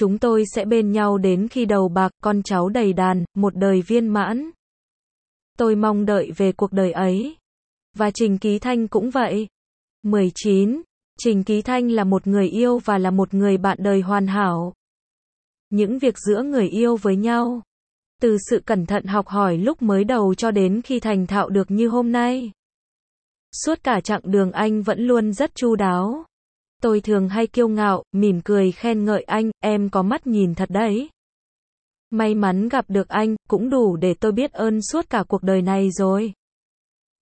Chúng tôi sẽ bên nhau đến khi đầu bạc, con cháu đầy đàn, một đời viên mãn. Tôi mong đợi về cuộc đời ấy. Và Trình Ký Thanh cũng vậy. 19. Trình Ký Thanh là một người yêu và là một người bạn đời hoàn hảo. Những việc giữa người yêu với nhau. Từ sự cẩn thận học hỏi lúc mới đầu cho đến khi thành thạo được như hôm nay. Suốt cả chặng đường anh vẫn luôn rất chu đáo. Tôi thường hay kiêu ngạo, mỉm cười khen ngợi anh, em có mắt nhìn thật đấy. May mắn gặp được anh, cũng đủ để tôi biết ơn suốt cả cuộc đời này rồi.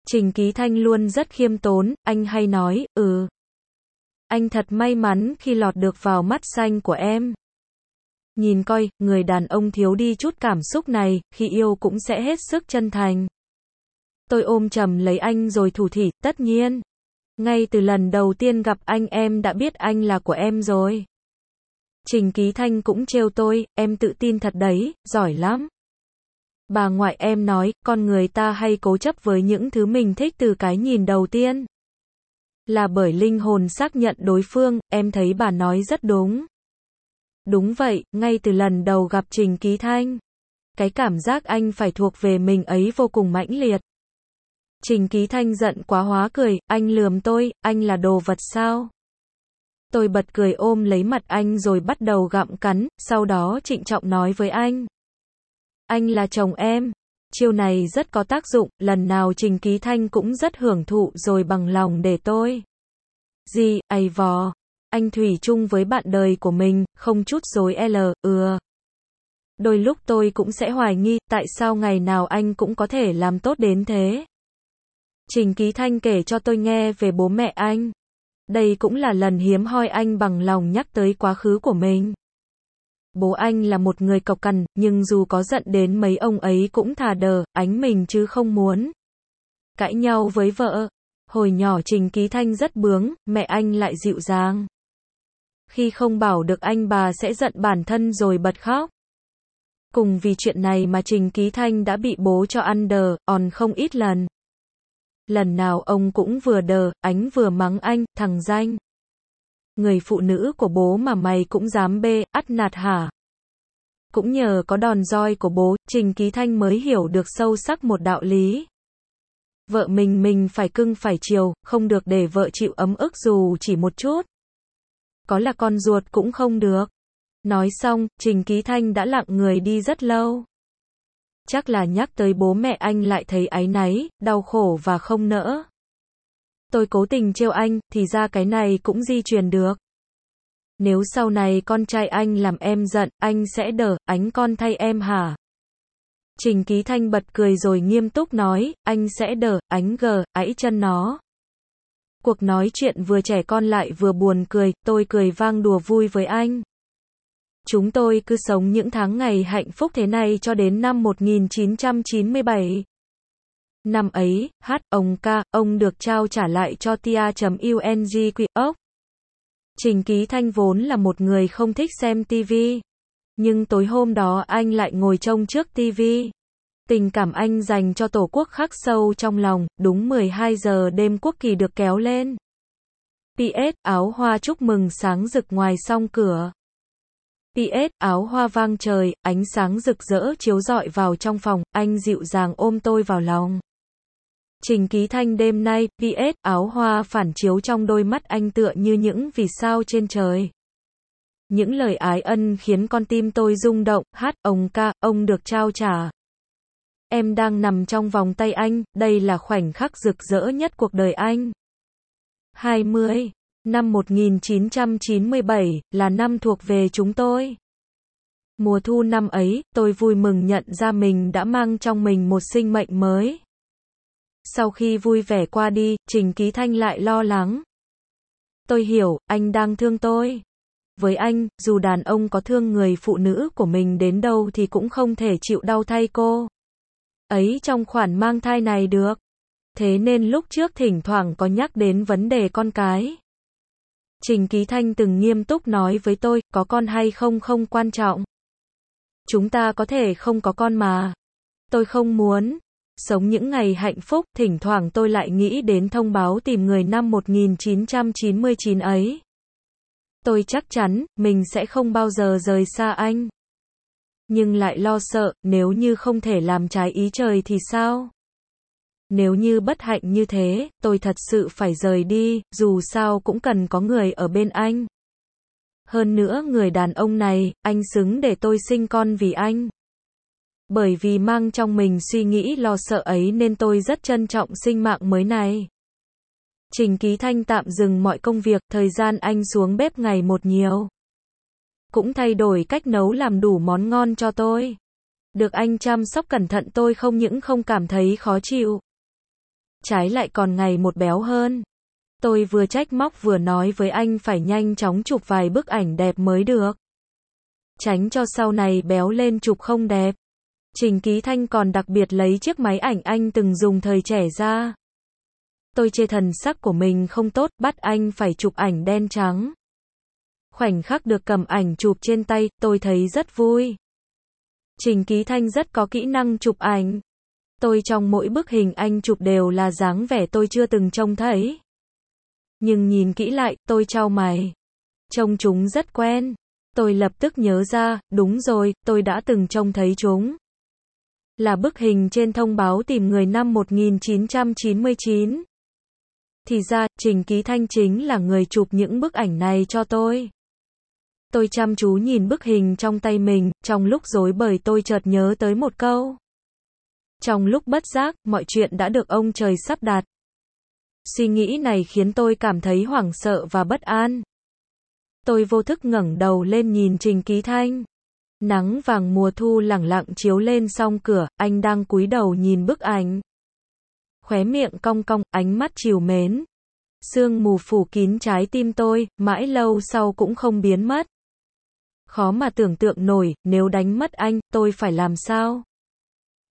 Trình Ký Thanh luôn rất khiêm tốn, anh hay nói, ừ. Anh thật may mắn khi lọt được vào mắt xanh của em. Nhìn coi, người đàn ông thiếu đi chút cảm xúc này, khi yêu cũng sẽ hết sức chân thành. Tôi ôm chầm lấy anh rồi thủ thỉ, tất nhiên. Ngay từ lần đầu tiên gặp anh em đã biết anh là của em rồi. Trình Ký Thanh cũng trêu tôi, em tự tin thật đấy, giỏi lắm. Bà ngoại em nói, con người ta hay cố chấp với những thứ mình thích từ cái nhìn đầu tiên. Là bởi linh hồn xác nhận đối phương, em thấy bà nói rất đúng. Đúng vậy, ngay từ lần đầu gặp Trình Ký Thanh. Cái cảm giác anh phải thuộc về mình ấy vô cùng mãnh liệt. Trình Ký Thanh giận quá hóa cười, anh lườm tôi, anh là đồ vật sao? Tôi bật cười ôm lấy mặt anh rồi bắt đầu gặm cắn, sau đó trịnh trọng nói với anh. Anh là chồng em. Chiêu này rất có tác dụng, lần nào Trình Ký Thanh cũng rất hưởng thụ rồi bằng lòng để tôi. Gì, ầy vò. Anh thủy chung với bạn đời của mình, không chút dối L, ừa. Đôi lúc tôi cũng sẽ hoài nghi, tại sao ngày nào anh cũng có thể làm tốt đến thế. Trình Ký Thanh kể cho tôi nghe về bố mẹ anh. Đây cũng là lần hiếm hoi anh bằng lòng nhắc tới quá khứ của mình. Bố anh là một người cọc cằn, nhưng dù có giận đến mấy ông ấy cũng thà đờ, ánh mình chứ không muốn. Cãi nhau với vợ. Hồi nhỏ Trình Ký Thanh rất bướng, mẹ anh lại dịu dàng. Khi không bảo được anh bà sẽ giận bản thân rồi bật khóc. Cùng vì chuyện này mà Trình Ký Thanh đã bị bố cho ăn đờ, on không ít lần. Lần nào ông cũng vừa đờ, ánh vừa mắng anh, thằng danh. Người phụ nữ của bố mà mày cũng dám bê, ắt nạt hả? Cũng nhờ có đòn roi của bố, Trình Ký Thanh mới hiểu được sâu sắc một đạo lý. Vợ mình mình phải cưng phải chiều, không được để vợ chịu ấm ức dù chỉ một chút. Có là con ruột cũng không được. Nói xong, Trình Ký Thanh đã lặng người đi rất lâu. Chắc là nhắc tới bố mẹ anh lại thấy áy náy, đau khổ và không nỡ. Tôi cố tình trêu anh, thì ra cái này cũng di truyền được. Nếu sau này con trai anh làm em giận, anh sẽ đỡ, ánh con thay em hả? Trình Ký Thanh bật cười rồi nghiêm túc nói, anh sẽ đỡ, ánh gờ, ấy chân nó. Cuộc nói chuyện vừa trẻ con lại vừa buồn cười, tôi cười vang đùa vui với anh. Chúng tôi cứ sống những tháng ngày hạnh phúc thế này cho đến năm 1997. Năm ấy, hát, ông ca, ông được trao trả lại cho tia.ung quy ốc. Trình Ký Thanh vốn là một người không thích xem TV. Nhưng tối hôm đó anh lại ngồi trông trước TV. Tình cảm anh dành cho Tổ quốc khắc sâu trong lòng, đúng 12 giờ đêm quốc kỳ được kéo lên. PS, áo hoa chúc mừng sáng rực ngoài song cửa. PS, áo hoa vang trời, ánh sáng rực rỡ chiếu rọi vào trong phòng, anh dịu dàng ôm tôi vào lòng. Trình ký thanh đêm nay, PS, áo hoa phản chiếu trong đôi mắt anh tựa như những vì sao trên trời. Những lời ái ân khiến con tim tôi rung động, hát, ông ca, ông được trao trả. Em đang nằm trong vòng tay anh, đây là khoảnh khắc rực rỡ nhất cuộc đời anh. 20. Năm 1997, là năm thuộc về chúng tôi. Mùa thu năm ấy, tôi vui mừng nhận ra mình đã mang trong mình một sinh mệnh mới. Sau khi vui vẻ qua đi, Trình Ký Thanh lại lo lắng. Tôi hiểu, anh đang thương tôi. Với anh, dù đàn ông có thương người phụ nữ của mình đến đâu thì cũng không thể chịu đau thay cô. Ấy trong khoản mang thai này được. Thế nên lúc trước thỉnh thoảng có nhắc đến vấn đề con cái. Trình Ký Thanh từng nghiêm túc nói với tôi, có con hay không không quan trọng. Chúng ta có thể không có con mà. Tôi không muốn. Sống những ngày hạnh phúc, thỉnh thoảng tôi lại nghĩ đến thông báo tìm người năm 1999 ấy. Tôi chắc chắn, mình sẽ không bao giờ rời xa anh. Nhưng lại lo sợ, nếu như không thể làm trái ý trời thì sao? Nếu như bất hạnh như thế, tôi thật sự phải rời đi, dù sao cũng cần có người ở bên anh. Hơn nữa người đàn ông này, anh xứng để tôi sinh con vì anh. Bởi vì mang trong mình suy nghĩ lo sợ ấy nên tôi rất trân trọng sinh mạng mới này. Trình Ký Thanh tạm dừng mọi công việc, thời gian anh xuống bếp ngày một nhiều. Cũng thay đổi cách nấu làm đủ món ngon cho tôi. Được anh chăm sóc cẩn thận tôi không những không cảm thấy khó chịu. Trái lại còn ngày một béo hơn. Tôi vừa trách móc vừa nói với anh phải nhanh chóng chụp vài bức ảnh đẹp mới được. Tránh cho sau này béo lên chụp không đẹp. Trình Ký Thanh còn đặc biệt lấy chiếc máy ảnh anh từng dùng thời trẻ ra. Tôi chê thần sắc của mình không tốt, bắt anh phải chụp ảnh đen trắng. Khoảnh khắc được cầm ảnh chụp trên tay, tôi thấy rất vui. Trình Ký Thanh rất có kỹ năng chụp ảnh. Tôi trong mỗi bức hình anh chụp đều là dáng vẻ tôi chưa từng trông thấy. Nhưng nhìn kỹ lại, tôi trao mày. Trông chúng rất quen. Tôi lập tức nhớ ra, đúng rồi, tôi đã từng trông thấy chúng. Là bức hình trên thông báo tìm người năm 1999. Thì ra, Trình Ký Thanh chính là người chụp những bức ảnh này cho tôi. Tôi chăm chú nhìn bức hình trong tay mình, trong lúc rối bời tôi chợt nhớ tới một câu. Trong lúc bất giác, mọi chuyện đã được ông trời sắp đặt. Suy nghĩ này khiến tôi cảm thấy hoảng sợ và bất an. Tôi vô thức ngẩng đầu lên nhìn Trình Ký Thanh. Nắng vàng mùa thu lẳng lặng chiếu lên song cửa, anh đang cúi đầu nhìn bức ảnh. Khóe miệng cong cong, ánh mắt chiều mến. Sương mù phủ kín trái tim tôi, mãi lâu sau cũng không biến mất. Khó mà tưởng tượng nổi, nếu đánh mất anh, tôi phải làm sao?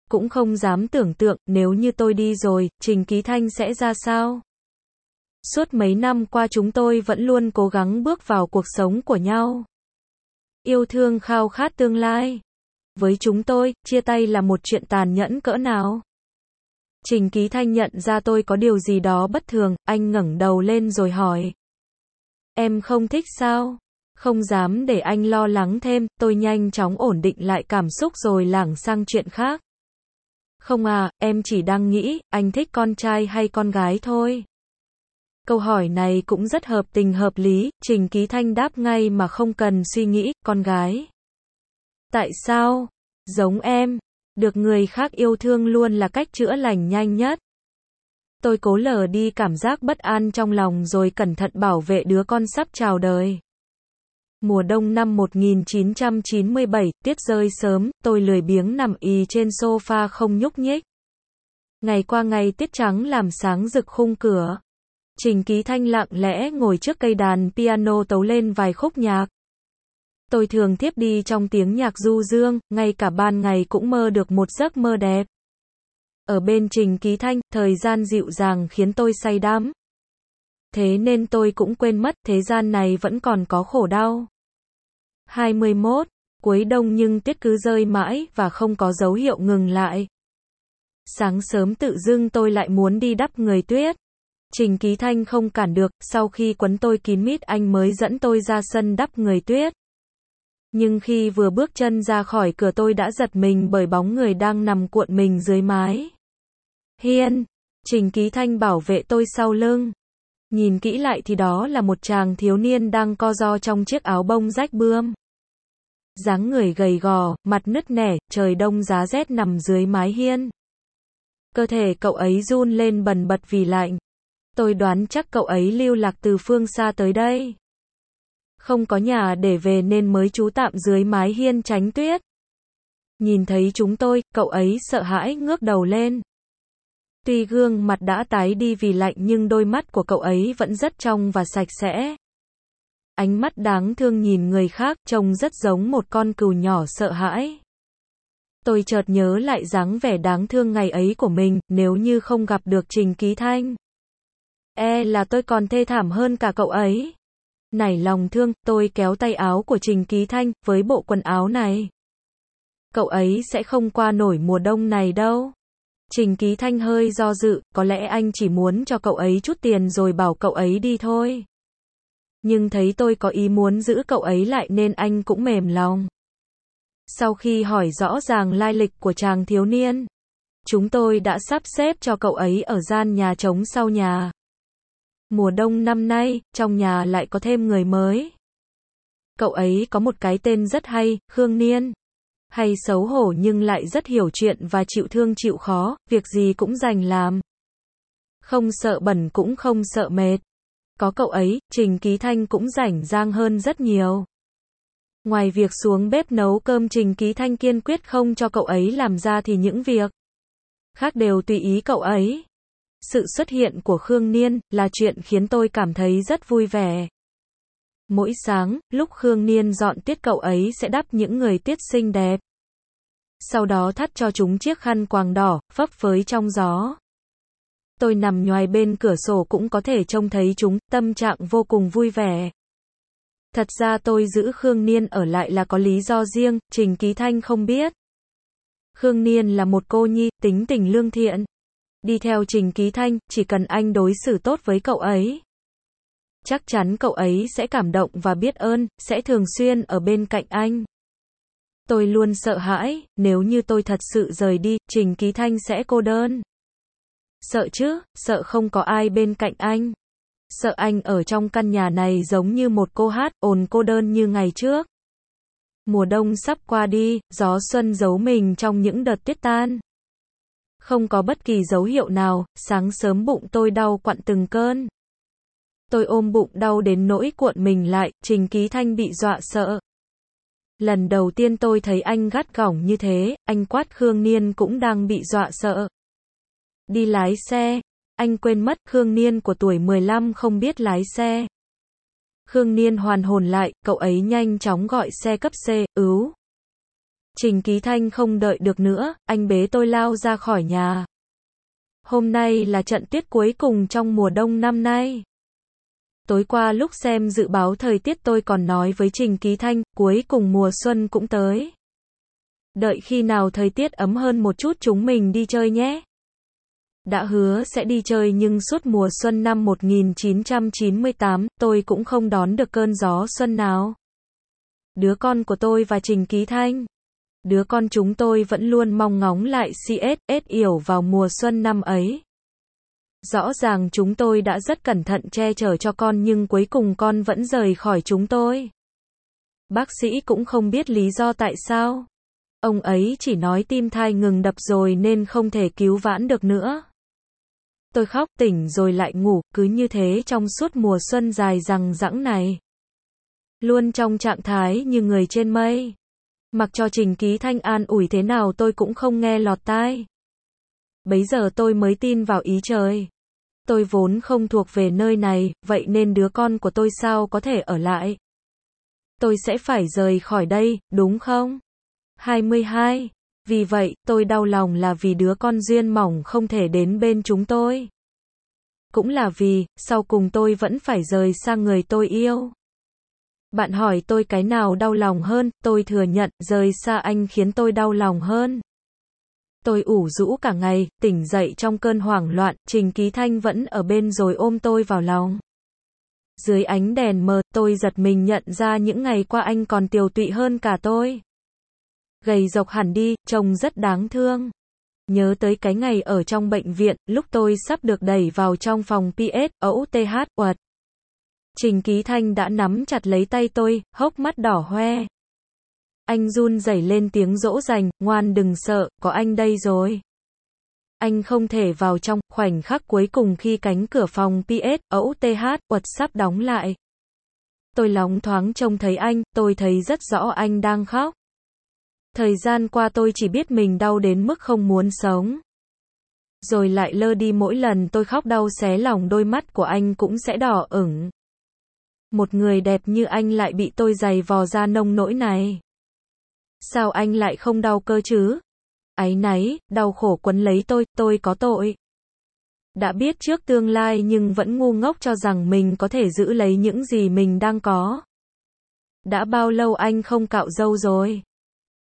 Cũng không dám tưởng tượng, nếu như tôi đi rồi, Trình Ký Thanh sẽ ra sao? Suốt mấy năm qua chúng tôi vẫn luôn cố gắng bước vào cuộc sống của nhau. Yêu thương khao khát tương lai. Với chúng tôi, chia tay là một chuyện tàn nhẫn cỡ nào? Trình Ký Thanh nhận ra tôi có điều gì đó bất thường, anh ngẩng đầu lên rồi hỏi. Em không thích sao? Không dám để anh lo lắng thêm, tôi nhanh chóng ổn định lại cảm xúc rồi lảng sang chuyện khác. Không à, em chỉ đang nghĩ, anh thích con trai hay con gái thôi. Câu hỏi này cũng rất hợp tình hợp lý, Trình Ký Thanh đáp ngay mà không cần suy nghĩ, con gái. Tại sao? Giống em, được người khác yêu thương luôn là cách chữa lành nhanh nhất. Tôi cố lờ đi cảm giác bất an trong lòng rồi cẩn thận bảo vệ đứa con sắp chào đời. Mùa đông năm 1997, tiết rơi sớm, tôi lười biếng nằm y trên sofa không nhúc nhích. Ngày qua ngày tiết trắng làm sáng rực khung cửa. Trình Ký Thanh lặng lẽ ngồi trước cây đàn piano tấu lên vài khúc nhạc. Tôi thường thiếp đi trong tiếng nhạc du dương, ngay cả ban ngày cũng mơ được một giấc mơ đẹp. Ở bên Trình Ký Thanh, thời gian dịu dàng khiến tôi say đắm. Thế nên tôi cũng quên mất thế gian này vẫn còn có khổ đau. 21. Cuối đông nhưng tiết cứ rơi mãi và không có dấu hiệu ngừng lại. Sáng sớm tự dưng tôi lại muốn đi đắp người tuyết. Trình Ký Thanh không cản được, sau khi quấn tôi kín mít anh mới dẫn tôi ra sân đắp người tuyết. Nhưng khi vừa bước chân ra khỏi cửa tôi đã giật mình bởi bóng người đang nằm cuộn mình dưới mái. Hiên, Trình Ký Thanh bảo vệ tôi sau lưng. Nhìn kỹ lại thì đó là một chàng thiếu niên đang co ro trong chiếc áo bông rách bươm. dáng người gầy gò, mặt nứt nẻ, trời đông giá rét nằm dưới mái hiên. Cơ thể cậu ấy run lên bần bật vì lạnh. Tôi đoán chắc cậu ấy lưu lạc từ phương xa tới đây. Không có nhà để về nên mới trú tạm dưới mái hiên tránh tuyết. Nhìn thấy chúng tôi, cậu ấy sợ hãi ngước đầu lên. Tuy gương mặt đã tái đi vì lạnh nhưng đôi mắt của cậu ấy vẫn rất trong và sạch sẽ. Ánh mắt đáng thương nhìn người khác, trông rất giống một con cừu nhỏ sợ hãi. Tôi chợt nhớ lại dáng vẻ đáng thương ngày ấy của mình, nếu như không gặp được Trình Ký Thanh. E là tôi còn thê thảm hơn cả cậu ấy. Nảy lòng thương, tôi kéo tay áo của Trình Ký Thanh, với bộ quần áo này. Cậu ấy sẽ không qua nổi mùa đông này đâu. Trình Ký Thanh hơi do dự, có lẽ anh chỉ muốn cho cậu ấy chút tiền rồi bảo cậu ấy đi thôi. Nhưng thấy tôi có ý muốn giữ cậu ấy lại nên anh cũng mềm lòng. Sau khi hỏi rõ ràng lai lịch của chàng thiếu niên, chúng tôi đã sắp xếp cho cậu ấy ở gian nhà trống sau nhà. Mùa đông năm nay, trong nhà lại có thêm người mới. Cậu ấy có một cái tên rất hay, Khương Niên. Hay xấu hổ nhưng lại rất hiểu chuyện và chịu thương chịu khó, việc gì cũng dành làm. Không sợ bẩn cũng không sợ mệt. Có cậu ấy, Trình Ký Thanh cũng rảnh rang hơn rất nhiều. Ngoài việc xuống bếp nấu cơm Trình Ký Thanh kiên quyết không cho cậu ấy làm ra thì những việc khác đều tùy ý cậu ấy. Sự xuất hiện của Khương Niên là chuyện khiến tôi cảm thấy rất vui vẻ. Mỗi sáng, lúc Khương Niên dọn tiết cậu ấy sẽ đắp những người tiết xinh đẹp. Sau đó thắt cho chúng chiếc khăn quàng đỏ, phấp phới trong gió. Tôi nằm nhoài bên cửa sổ cũng có thể trông thấy chúng, tâm trạng vô cùng vui vẻ. Thật ra tôi giữ Khương Niên ở lại là có lý do riêng, Trình Ký Thanh không biết. Khương Niên là một cô nhi, tính tình lương thiện. Đi theo Trình Ký Thanh, chỉ cần anh đối xử tốt với cậu ấy. Chắc chắn cậu ấy sẽ cảm động và biết ơn, sẽ thường xuyên ở bên cạnh anh. Tôi luôn sợ hãi, nếu như tôi thật sự rời đi, Trình Ký Thanh sẽ cô đơn. Sợ chứ, sợ không có ai bên cạnh anh. Sợ anh ở trong căn nhà này giống như một cô hát, ồn cô đơn như ngày trước. Mùa đông sắp qua đi, gió xuân giấu mình trong những đợt tiết tan. Không có bất kỳ dấu hiệu nào, sáng sớm bụng tôi đau quặn từng cơn. Tôi ôm bụng đau đến nỗi cuộn mình lại, Trình Ký Thanh bị dọa sợ. Lần đầu tiên tôi thấy anh gắt gỏng như thế, anh quát Khương Niên cũng đang bị dọa sợ. Đi lái xe. Anh quên mất Khương Niên của tuổi 15 không biết lái xe. Khương Niên hoàn hồn lại, cậu ấy nhanh chóng gọi xe cấp C, ứu. Trình Ký Thanh không đợi được nữa, anh bế tôi lao ra khỏi nhà. Hôm nay là trận tuyết cuối cùng trong mùa đông năm nay. Tối qua lúc xem dự báo thời tiết tôi còn nói với Trình Ký Thanh, cuối cùng mùa xuân cũng tới. Đợi khi nào thời tiết ấm hơn một chút chúng mình đi chơi nhé. Đã hứa sẽ đi chơi nhưng suốt mùa xuân năm 1998, tôi cũng không đón được cơn gió xuân nào. Đứa con của tôi và Trình Ký Thanh. Đứa con chúng tôi vẫn luôn mong ngóng lại CSS yểu vào mùa xuân năm ấy. Rõ ràng chúng tôi đã rất cẩn thận che chở cho con nhưng cuối cùng con vẫn rời khỏi chúng tôi. Bác sĩ cũng không biết lý do tại sao. Ông ấy chỉ nói tim thai ngừng đập rồi nên không thể cứu vãn được nữa. Tôi khóc tỉnh rồi lại ngủ, cứ như thế trong suốt mùa xuân dài rằng rẵng này. Luôn trong trạng thái như người trên mây. Mặc cho Trình Ký Thanh an ủi thế nào tôi cũng không nghe lọt tai. Bấy giờ tôi mới tin vào ý trời. Tôi vốn không thuộc về nơi này, vậy nên đứa con của tôi sao có thể ở lại? Tôi sẽ phải rời khỏi đây, đúng không? 22. Vì vậy, tôi đau lòng là vì đứa con duyên mỏng không thể đến bên chúng tôi. Cũng là vì, sau cùng tôi vẫn phải rời xa người tôi yêu. Bạn hỏi tôi cái nào đau lòng hơn, tôi thừa nhận, rời xa anh khiến tôi đau lòng hơn. Tôi ủ rũ cả ngày, tỉnh dậy trong cơn hoảng loạn, Trình Ký Thanh vẫn ở bên rồi ôm tôi vào lòng. Dưới ánh đèn mờ, tôi giật mình nhận ra những ngày qua anh còn tiều tụy hơn cả tôi. Gầy dọc hẳn đi, trông rất đáng thương. Nhớ tới cái ngày ở trong bệnh viện, lúc tôi sắp được đẩy vào trong phòng PS, ấu TH, uật. Trình Ký Thanh đã nắm chặt lấy tay tôi, hốc mắt đỏ hoe. Anh run rẩy lên tiếng dỗ dành, ngoan đừng sợ, có anh đây rồi. Anh không thể vào trong, khoảnh khắc cuối cùng khi cánh cửa phòng PS, ấu TH, quật sắp đóng lại. Tôi lóng thoáng trông thấy anh, tôi thấy rất rõ anh đang khóc. Thời gian qua tôi chỉ biết mình đau đến mức không muốn sống. Rồi lại lơ đi mỗi lần tôi khóc đau xé lòng đôi mắt của anh cũng sẽ đỏ ửng. Một người đẹp như anh lại bị tôi giày vò ra nông nỗi này. Sao anh lại không đau cơ chứ? Ái náy, đau khổ quấn lấy tôi, tôi có tội. Đã biết trước tương lai nhưng vẫn ngu ngốc cho rằng mình có thể giữ lấy những gì mình đang có. Đã bao lâu anh không cạo râu rồi?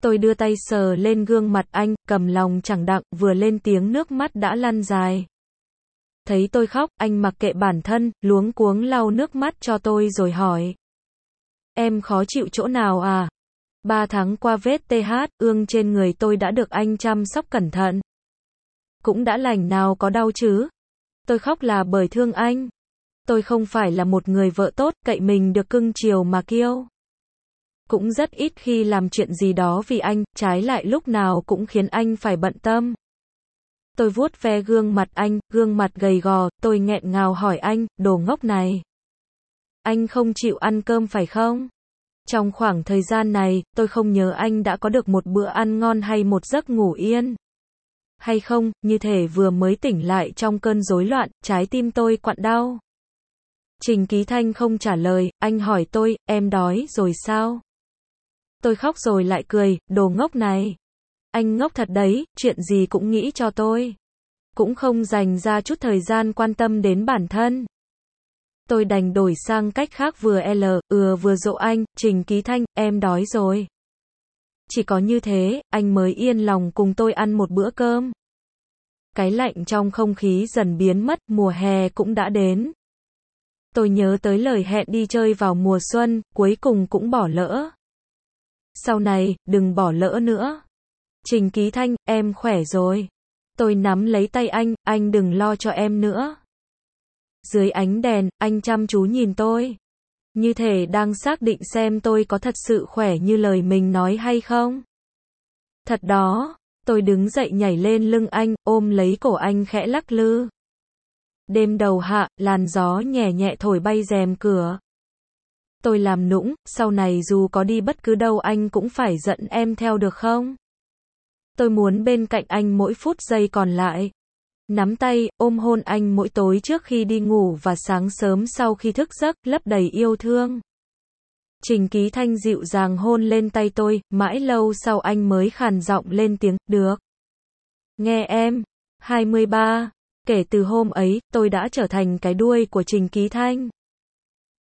Tôi đưa tay sờ lên gương mặt anh, cầm lòng chẳng đặng, vừa lên tiếng nước mắt đã lăn dài. Thấy tôi khóc, anh mặc kệ bản thân, luống cuống lau nước mắt cho tôi rồi hỏi. Em khó chịu chỗ nào à? Ba tháng qua vết TH, ương trên người tôi đã được anh chăm sóc cẩn thận. Cũng đã lành nào có đau chứ? Tôi khóc là bởi thương anh. Tôi không phải là một người vợ tốt, cậy mình được cưng chiều mà kiêu. Cũng rất ít khi làm chuyện gì đó vì anh, trái lại lúc nào cũng khiến anh phải bận tâm. Tôi vuốt ve gương mặt anh, gương mặt gầy gò, tôi nghẹn ngào hỏi anh, đồ ngốc này. Anh không chịu ăn cơm phải không? Trong khoảng thời gian này, tôi không nhớ anh đã có được một bữa ăn ngon hay một giấc ngủ yên. Hay không, như thể vừa mới tỉnh lại trong cơn rối loạn, trái tim tôi quặn đau. Trình Ký Thanh không trả lời, anh hỏi tôi, em đói rồi sao? Tôi khóc rồi lại cười, đồ ngốc này. Anh ngốc thật đấy, chuyện gì cũng nghĩ cho tôi. Cũng không dành ra chút thời gian quan tâm đến bản thân. Tôi đành đổi sang cách khác vừa L, ừa vừa dỗ anh, Trình Ký Thanh, em đói rồi. Chỉ có như thế, anh mới yên lòng cùng tôi ăn một bữa cơm. Cái lạnh trong không khí dần biến mất, mùa hè cũng đã đến. Tôi nhớ tới lời hẹn đi chơi vào mùa xuân, cuối cùng cũng bỏ lỡ. Sau này, đừng bỏ lỡ nữa. Trình Ký Thanh, em khỏe rồi. Tôi nắm lấy tay anh, anh đừng lo cho em nữa. Dưới ánh đèn, anh chăm chú nhìn tôi. Như thể đang xác định xem tôi có thật sự khỏe như lời mình nói hay không. Thật đó, tôi đứng dậy nhảy lên lưng anh, ôm lấy cổ anh khẽ lắc lư. Đêm đầu hạ, làn gió nhẹ nhẹ thổi bay rèm cửa. Tôi làm nũng, sau này dù có đi bất cứ đâu anh cũng phải giận em theo được không? Tôi muốn bên cạnh anh mỗi phút giây còn lại. Nắm tay, ôm hôn anh mỗi tối trước khi đi ngủ và sáng sớm sau khi thức giấc, lấp đầy yêu thương. Trình Ký Thanh dịu dàng hôn lên tay tôi, mãi lâu sau anh mới khàn giọng lên tiếng, được. Nghe em. 23. Kể từ hôm ấy, tôi đã trở thành cái đuôi của Trình Ký Thanh.